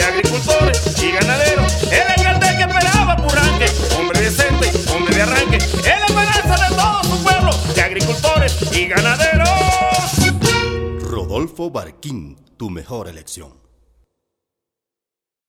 de agricultores y ganaderos, el alcalde que esperaba Purranque, hombre decente, hombre de arranque, es la esperanza de todo su pueblo, de agricultores y ganaderos. Rodolfo Barquín, tu mejor elección.